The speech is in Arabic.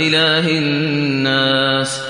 إِلَٰهِ النَّاسِ.